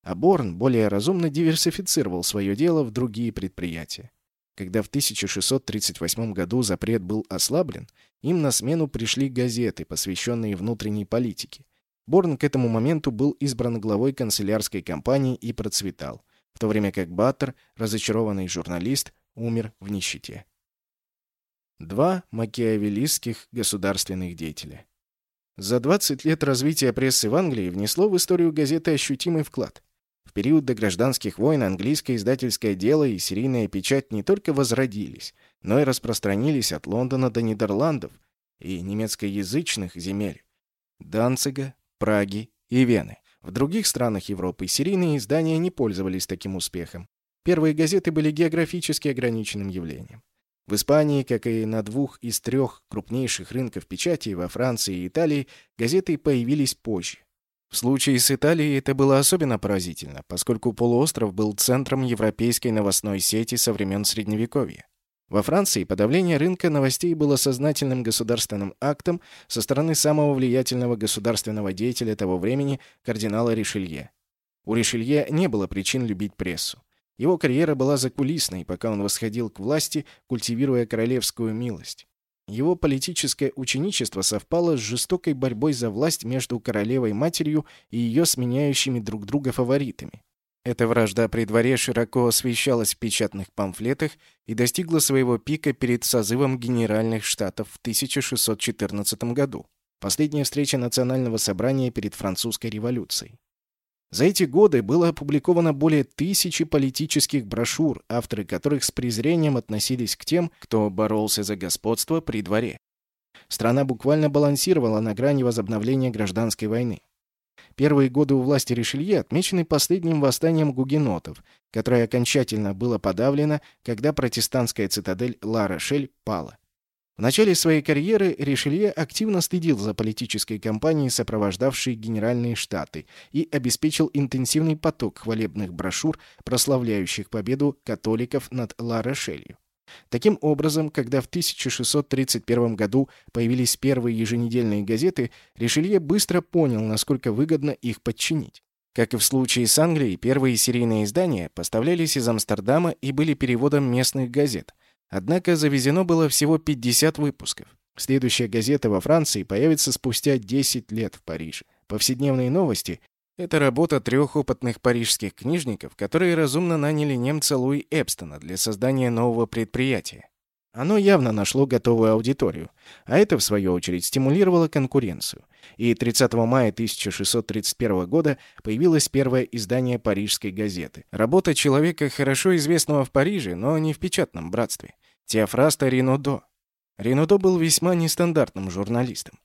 А Борн более разумно диверсифицировал свое дело в другие предприятия. Когда в 1638 году запрет был ослаблен, им на смену пришли газеты, посвященные внутренней политике. Борн к этому моменту был избран главой канцелярской компании и процветал, в то время как Баттер, разочарованный журналист, умер в нищете. Два макиавеллистских государственных деятеля. За 20 лет развития прессы в Англии внесло в историю газеты ощутимый вклад. В период до гражданских войн английское издательское дело и серийная печать не только возродились, но и распространились от Лондона до Нидерландов и немецкоязычных земель – Данцига, Праги и Вены. В других странах Европы серийные издания не пользовались таким успехом. Первые газеты были географически ограниченным явлением. В Испании, как и на двух из трех крупнейших рынков печати, во Франции и Италии, газеты появились позже. В случае с Италией это было особенно поразительно, поскольку полуостров был центром европейской новостной сети со времен Средневековья. Во Франции подавление рынка новостей было сознательным государственным актом со стороны самого влиятельного государственного деятеля того времени, кардинала Ришелье. У Ришелье не было причин любить прессу. Его карьера была закулисной, пока он восходил к власти, культивируя королевскую милость. Его политическое ученичество совпало с жестокой борьбой за власть между королевой-матерью и ее сменяющими друг друга фаворитами. Эта вражда при дворе широко освещалась в печатных памфлетах и достигла своего пика перед созывом Генеральных Штатов в 1614 году. Последняя встреча Национального собрания перед Французской революцией. За эти годы было опубликовано более тысячи политических брошюр, авторы которых с презрением относились к тем, кто боролся за господство при дворе. Страна буквально балансировала на грани возобновления гражданской войны. Первые годы у власти Ришелье отмечены последним восстанием гугенотов, которое окончательно было подавлено, когда протестантская цитадель Ла-Рошель пала. В начале своей карьеры Ришелье активно стыдил за политической кампании, сопровождавшей Генеральные Штаты, и обеспечил интенсивный поток хвалебных брошюр, прославляющих победу католиков над Ла-Рошелью. Таким образом, когда в 1631 году появились первые еженедельные газеты, Ришелье быстро понял, насколько выгодно их подчинить. Как и в случае с Англией, первые серийные издания поставлялись из Амстердама и были переводом местных газет – Однако завезено было всего 50 выпусков. Следующая газета во Франции появится спустя 10 лет в Париже. Повседневные новости — это работа трех опытных парижских книжников, которые разумно наняли немца Луи Эпстона для создания нового предприятия. Оно явно нашло готовую аудиторию, а это, в свою очередь, стимулировало конкуренцию. И 30 мая 1631 года появилось первое издание парижской газеты. Работа человека, хорошо известного в Париже, но не в печатном братстве. Теофраста Ринодо. Ринодо был весьма нестандартным журналистом.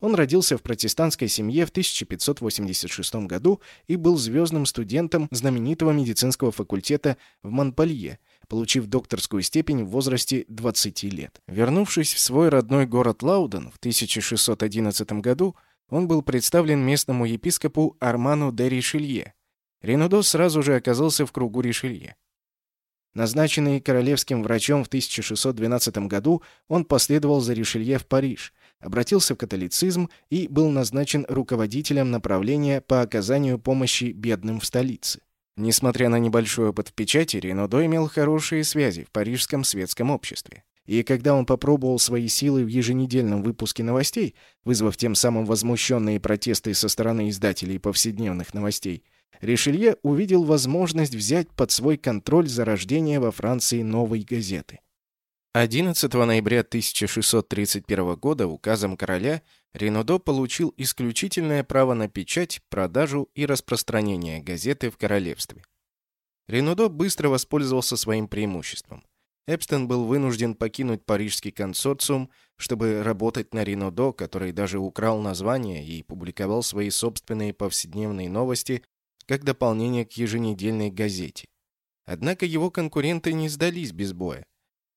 Он родился в протестантской семье в 1586 году и был звездным студентом знаменитого медицинского факультета в Монпелье, получив докторскую степень в возрасте 20 лет. Вернувшись в свой родной город Лауден в 1611 году, он был представлен местному епископу Арману де Ришелье. Ренудо сразу же оказался в кругу Ришелье. Назначенный королевским врачом в 1612 году, он последовал за Ришелье в Париж, обратился в католицизм и был назначен руководителем направления по оказанию помощи бедным в столице. Несмотря на небольшой опыт в печати, Ренодо имел хорошие связи в парижском светском обществе. И когда он попробовал свои силы в еженедельном выпуске новостей, вызвав тем самым возмущенные протесты со стороны издателей повседневных новостей, Ришелье увидел возможность взять под свой контроль зарождение во Франции новой газеты. 11 ноября 1631 года указом короля Ренодо получил исключительное право на печать, продажу и распространение газеты в королевстве. Ренодо быстро воспользовался своим преимуществом. Эпстен был вынужден покинуть парижский консорциум, чтобы работать на Ренодо, который даже украл название и публиковал свои собственные повседневные новости как дополнение к еженедельной газете. Однако его конкуренты не сдались без боя.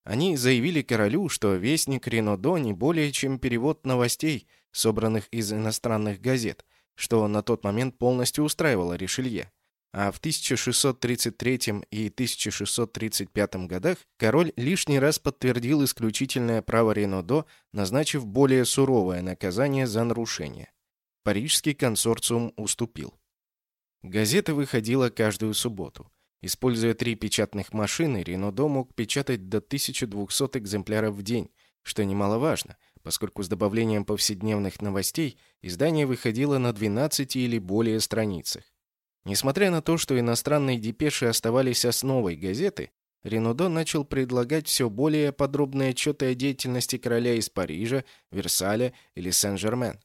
Они заявили королю, что вестник Ренодо не более чем перевод новостей, собранных из иностранных газет, что на тот момент полностью устраивало Ришелье. А в 1633 и 1635 годах король лишний раз подтвердил исключительное право Ренодо, назначив более суровое наказание за нарушение. Парижский консорциум уступил. Газета выходила каждую субботу. Используя три печатных машины, Ренодо мог печатать до 1200 экземпляров в день, что немаловажно, поскольку с добавлением повседневных новостей издание выходило на 12 или более страницах. Несмотря на то, что иностранные депеши оставались основой газеты, Ренудо начал предлагать все более подробные отчеты о деятельности короля из Парижа, Версаля или Сен-Жермен.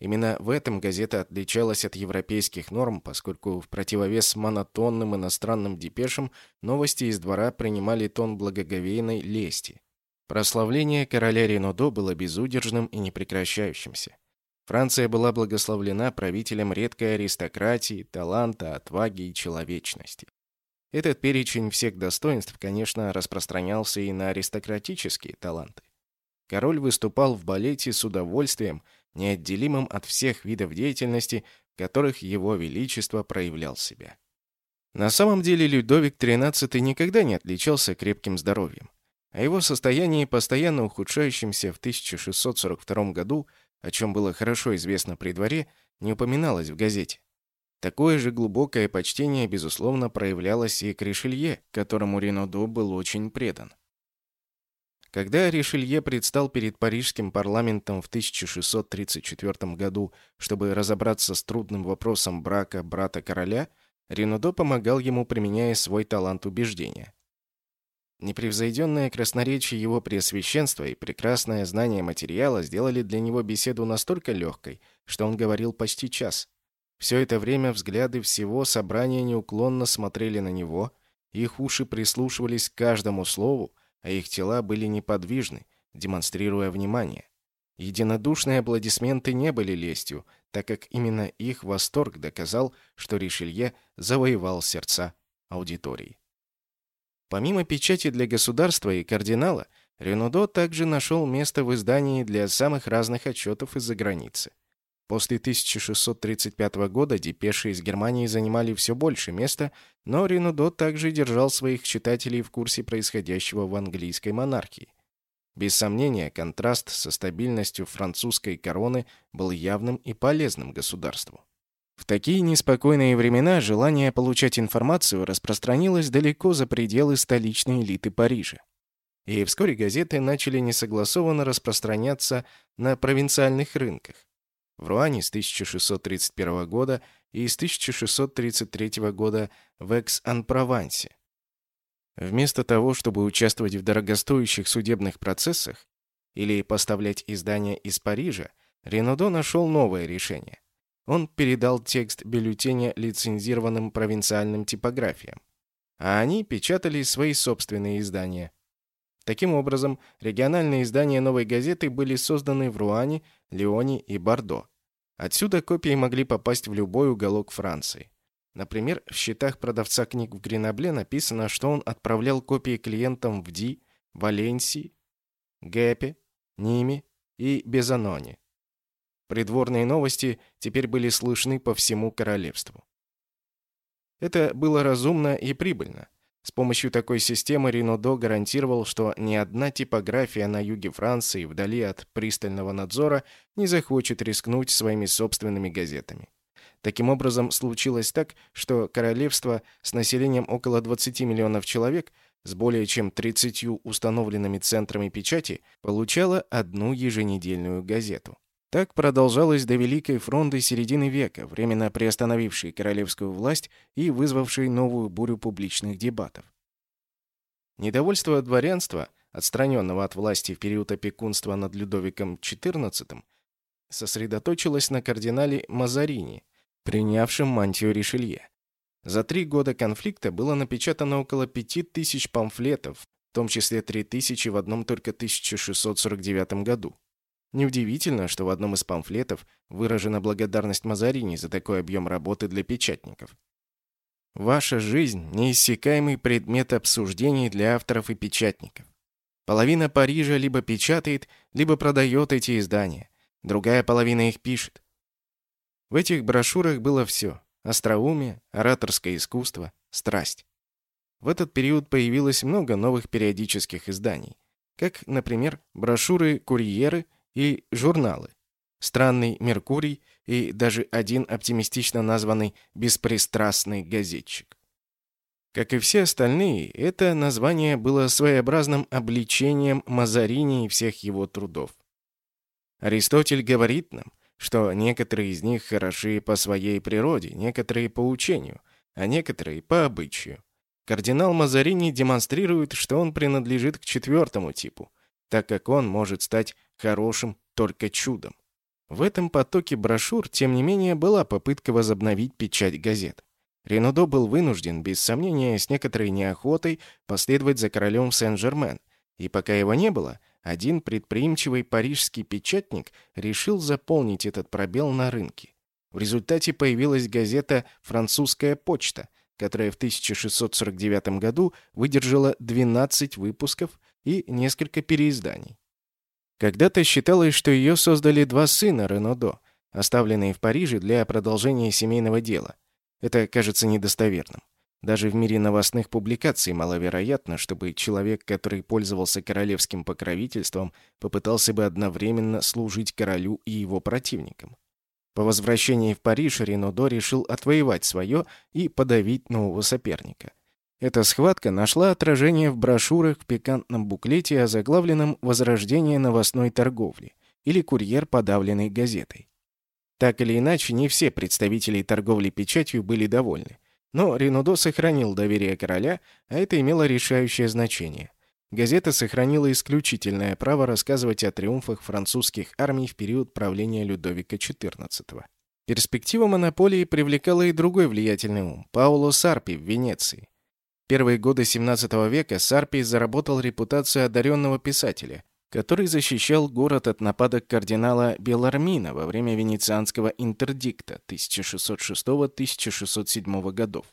Именно в этом газета отличалась от европейских норм, поскольку в противовес монотонным иностранным депешам новости из двора принимали тон благоговейной лести. Прославление короля Ренодо было безудержным и непрекращающимся. Франция была благословлена правителем редкой аристократии, таланта, отваги и человечности. Этот перечень всех достоинств, конечно, распространялся и на аристократические таланты. Король выступал в балете с удовольствием, неотделимым от всех видов деятельности, в которых его величество проявлял себя. На самом деле Людовик XIII никогда не отличался крепким здоровьем. О его состоянии, постоянно ухудшающемся в 1642 году, о чем было хорошо известно при дворе, не упоминалось в газете. Такое же глубокое почтение, безусловно, проявлялось и к Ришелье, которому Ренодо был очень предан. Когда Ришелье предстал перед парижским парламентом в 1634 году, чтобы разобраться с трудным вопросом брака брата короля, Ренодо помогал ему, применяя свой талант убеждения. Непревзойденное красноречие его преосвященства и прекрасное знание материала сделали для него беседу настолько легкой, что он говорил почти час. Все это время взгляды всего собрания неуклонно смотрели на него, их уши прислушивались к каждому слову, а их тела были неподвижны, демонстрируя внимание. Единодушные аплодисменты не были лестью, так как именно их восторг доказал, что Ришелье завоевал сердца аудитории. Помимо печати для государства и кардинала, Ренудо также нашел место в издании для самых разных отчетов из-за границы. После 1635 года депеши из Германии занимали все больше места, но Ренудо также держал своих читателей в курсе происходящего в английской монархии. Без сомнения, контраст со стабильностью французской короны был явным и полезным государству. В такие неспокойные времена желание получать информацию распространилось далеко за пределы столичной элиты Парижа. И вскоре газеты начали несогласованно распространяться на провинциальных рынках в Руане с 1631 года и с 1633 года в Экс-Ан-Провансе. Вместо того, чтобы участвовать в дорогостоящих судебных процессах или поставлять издания из Парижа, Ренодо нашел новое решение. Он передал текст бюллетеня лицензированным провинциальным типографиям, а они печатали свои собственные издания. Таким образом, региональные издания «Новой газеты» были созданы в Руане, Лионе и Бордо. Отсюда копии могли попасть в любой уголок Франции. Например, в счетах продавца книг в Гренабле написано, что он отправлял копии клиентам в Ди, Валенсии, Гэпе, Ниме и Безаноне. Придворные новости теперь были слышны по всему королевству. Это было разумно и прибыльно. С помощью такой системы Ренодо гарантировал, что ни одна типография на юге Франции, вдали от пристального надзора, не захочет рискнуть своими собственными газетами. Таким образом, случилось так, что королевство с населением около 20 миллионов человек с более чем 30 установленными центрами печати получало одну еженедельную газету. Так продолжалось до Великой Фронды середины века, временно приостановившей королевскую власть и вызвавшей новую бурю публичных дебатов. Недовольство дворянства, отстраненного от власти в период опекунства над Людовиком XIV, сосредоточилось на кардинале Мазарини, принявшем мантию Ришелье. За три года конфликта было напечатано около пяти тысяч памфлетов, в том числе три тысячи в одном только 1649 году. Неудивительно, что в одном из памфлетов выражена благодарность Мазарини за такой объем работы для печатников. Ваша жизнь – неиссякаемый предмет обсуждений для авторов и печатников. Половина Парижа либо печатает, либо продает эти издания. Другая половина их пишет. В этих брошюрах было все – остроумие, ораторское искусство, страсть. В этот период появилось много новых периодических изданий, как, например, брошюры «Курьеры» и журналы. Странный Меркурий и даже один оптимистично названный «Беспристрастный газетчик». Как и все остальные, это название было своеобразным обличением Мазарини и всех его трудов. Аристотель говорит нам, что некоторые из них хороши по своей природе, некоторые по учению, а некоторые по обычаю. Кардинал Мазарини демонстрирует, что он принадлежит к четвертому типу, так как он может стать хорошим только чудом. В этом потоке брошюр, тем не менее, была попытка возобновить печать газет. Ренудо был вынужден, без сомнения, с некоторой неохотой последовать за королем Сен-Жермен, и пока его не было, один предприимчивый парижский печатник решил заполнить этот пробел на рынке. В результате появилась газета «Французская почта», которая в 1649 году выдержала 12 выпусков и несколько переизданий. Когда-то считалось, что ее создали два сына Ренодо, оставленные в Париже для продолжения семейного дела. Это кажется недостоверным. Даже в мире новостных публикаций маловероятно, чтобы человек, который пользовался королевским покровительством, попытался бы одновременно служить королю и его противникам. По возвращении в Париж Ренодо решил отвоевать свое и подавить нового соперника. Эта схватка нашла отражение в брошюрах в пикантном буклете, озаглавленном «Возрождение новостной торговли» или «Курьер подавленной газетой». Так или иначе, не все представители торговли печатью были довольны. Но Ренудо сохранил доверие короля, а это имело решающее значение. Газета сохранила исключительное право рассказывать о триумфах французских армий в период правления Людовика XIV. Перспектива монополии привлекала и другой влиятельный ум – Пауло Сарпи в Венеции. Первые годы XVII века Сарпи заработал репутацию одаренного писателя, который защищал город от нападок кардинала Белармина во время венецианского интердикта 1606-1607 годов.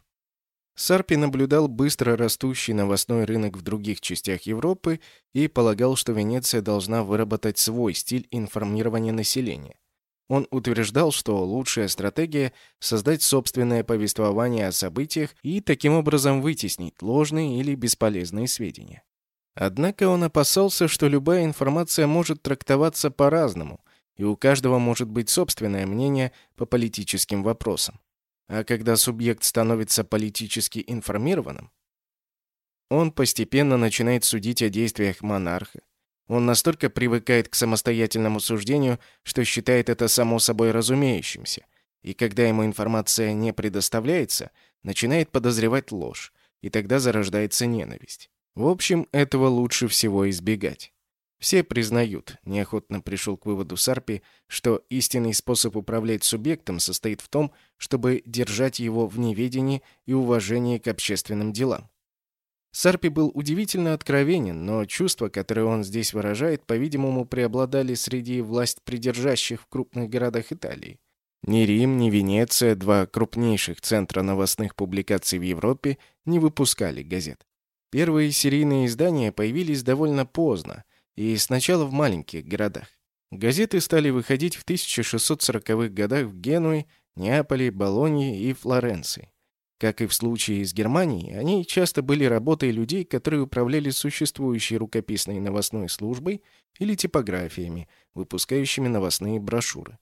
Сарпи наблюдал быстро растущий новостной рынок в других частях Европы и полагал, что Венеция должна выработать свой стиль информирования населения. Он утверждал, что лучшая стратегия — создать собственное повествование о событиях и таким образом вытеснить ложные или бесполезные сведения. Однако он опасался, что любая информация может трактоваться по-разному, и у каждого может быть собственное мнение по политическим вопросам. А когда субъект становится политически информированным, он постепенно начинает судить о действиях монарха. Он настолько привыкает к самостоятельному суждению, что считает это само собой разумеющимся. И когда ему информация не предоставляется, начинает подозревать ложь, и тогда зарождается ненависть. В общем, этого лучше всего избегать. Все признают, неохотно пришел к выводу Сарпи, что истинный способ управлять субъектом состоит в том, чтобы держать его в неведении и уважении к общественным делам. Сарпи был удивительно откровенен, но чувства, которые он здесь выражает, по-видимому, преобладали среди власть придержащих в крупных городах Италии. Ни Рим, ни Венеция, два крупнейших центра новостных публикаций в Европе, не выпускали газет. Первые серийные издания появились довольно поздно, и сначала в маленьких городах. Газеты стали выходить в 1640-х годах в Генуе, Неаполе, Болонье и Флоренции. Как и в случае с Германией, они часто были работой людей, которые управляли существующей рукописной новостной службой или типографиями, выпускающими новостные брошюры.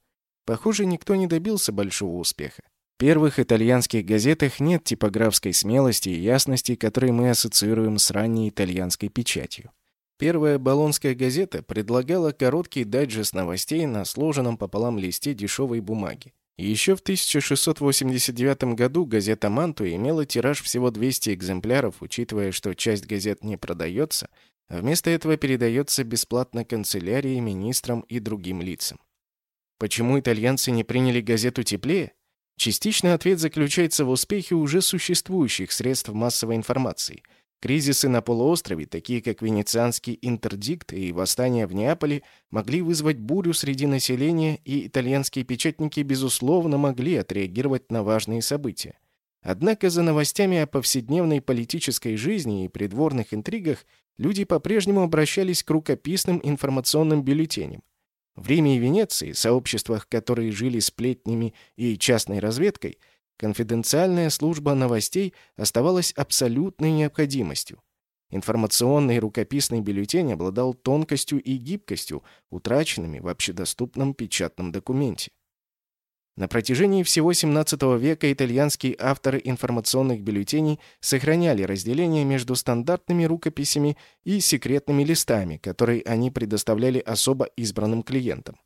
Похоже, никто не добился большого успеха первых итальянских газетах нет типографской смелости и ясности, которые мы ассоциируем с ранней итальянской печатью. Первая болонская газета предлагала короткий дайджест новостей на сложенном пополам листе дешевой бумаги. Еще в 1689 году газета «Манту» имела тираж всего 200 экземпляров, учитывая, что часть газет не продается, а вместо этого передается бесплатно канцелярии, министрам и другим лицам. Почему итальянцы не приняли газету теплее? Частичный ответ заключается в успехе уже существующих средств массовой информации. Кризисы на полуострове, такие как венецианский интердикт и восстание в Неаполе, могли вызвать бурю среди населения, и итальянские печатники, безусловно, могли отреагировать на важные события. Однако за новостями о повседневной политической жизни и придворных интригах люди по-прежнему обращались к рукописным информационным бюллетеням. В Риме и Венеции, сообществах, которые жили сплетнями и частной разведкой, конфиденциальная служба новостей оставалась абсолютной необходимостью. Информационный рукописный бюллетень обладал тонкостью и гибкостью, утраченными в общедоступном печатном документе. На протяжении всего XVII века итальянские авторы информационных бюллетеней сохраняли разделение между стандартными рукописями и секретными листами, которые они предоставляли особо избранным клиентам.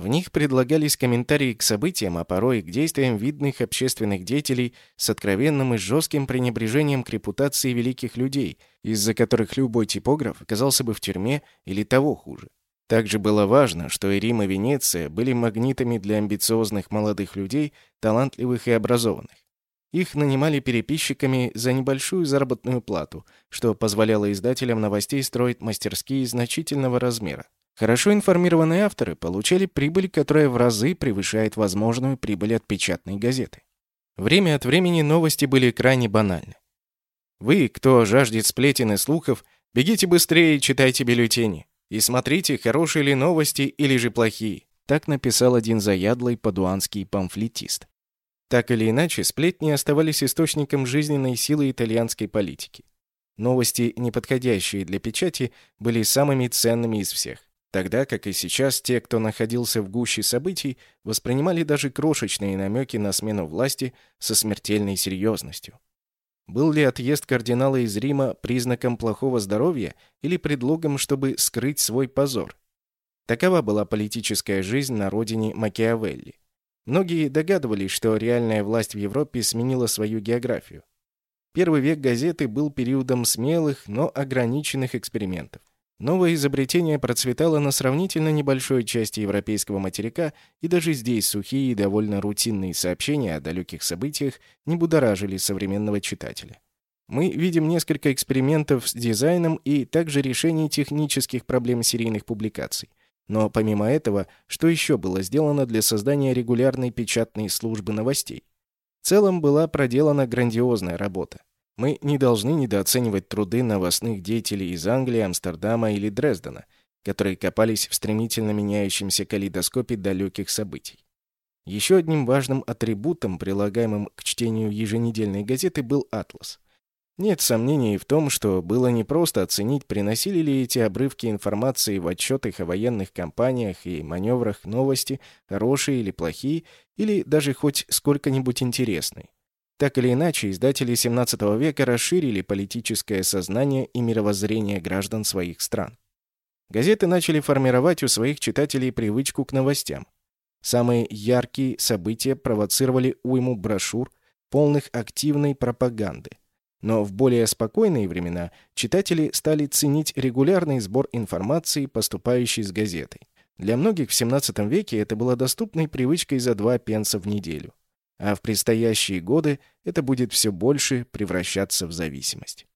В них предлагались комментарии к событиям, а порой и к действиям видных общественных деятелей с откровенным и жестким пренебрежением к репутации великих людей, из-за которых любой типограф оказался бы в тюрьме или того хуже. Также было важно, что и Рим, и Венеция были магнитами для амбициозных молодых людей, талантливых и образованных. Их нанимали переписчиками за небольшую заработную плату, что позволяло издателям новостей строить мастерские значительного размера. Хорошо информированные авторы получали прибыль, которая в разы превышает возможную прибыль от печатной газеты. Время от времени новости были крайне банальны. Вы, кто жаждет сплетен и слухов, бегите быстрее и читайте бюллетени. И смотрите, хорошие ли новости или же плохие. Так написал один заядлый падуанский памфлетист. Так или иначе, сплетни оставались источником жизненной силы итальянской политики. Новости, не подходящие для печати, были самыми ценными из всех. Тогда, как и сейчас, те, кто находился в гуще событий, воспринимали даже крошечные намеки на смену власти со смертельной серьезностью. Был ли отъезд кардинала из Рима признаком плохого здоровья или предлогом, чтобы скрыть свой позор? Такова была политическая жизнь на родине Макиавелли. Многие догадывались, что реальная власть в Европе сменила свою географию. Первый век газеты был периодом смелых, но ограниченных экспериментов. Новое изобретение процветало на сравнительно небольшой части европейского материка, и даже здесь сухие и довольно рутинные сообщения о далеких событиях не будоражили современного читателя. Мы видим несколько экспериментов с дизайном и также решений технических проблем серийных публикаций. Но помимо этого, что еще было сделано для создания регулярной печатной службы новостей? В целом была проделана грандиозная работа. Мы не должны недооценивать труды новостных деятелей из Англии, Амстердама или Дрездена, которые копались в стремительно меняющемся калейдоскопе далеких событий. Еще одним важным атрибутом, прилагаемым к чтению еженедельной газеты, был атлас. Нет сомнений в том, что было непросто оценить, приносили ли эти обрывки информации в отчетах о военных кампаниях и маневрах новости, хорошие или плохие, или даже хоть сколько-нибудь интересные. Так или иначе, издатели XVII века расширили политическое сознание и мировоззрение граждан своих стран. Газеты начали формировать у своих читателей привычку к новостям. Самые яркие события провоцировали уйму брошюр, полных активной пропаганды. Но в более спокойные времена читатели стали ценить регулярный сбор информации, поступающей с газетой. Для многих в XVII веке это было доступной привычкой за два пенса в неделю а в предстоящие годы это будет все больше превращаться в зависимость.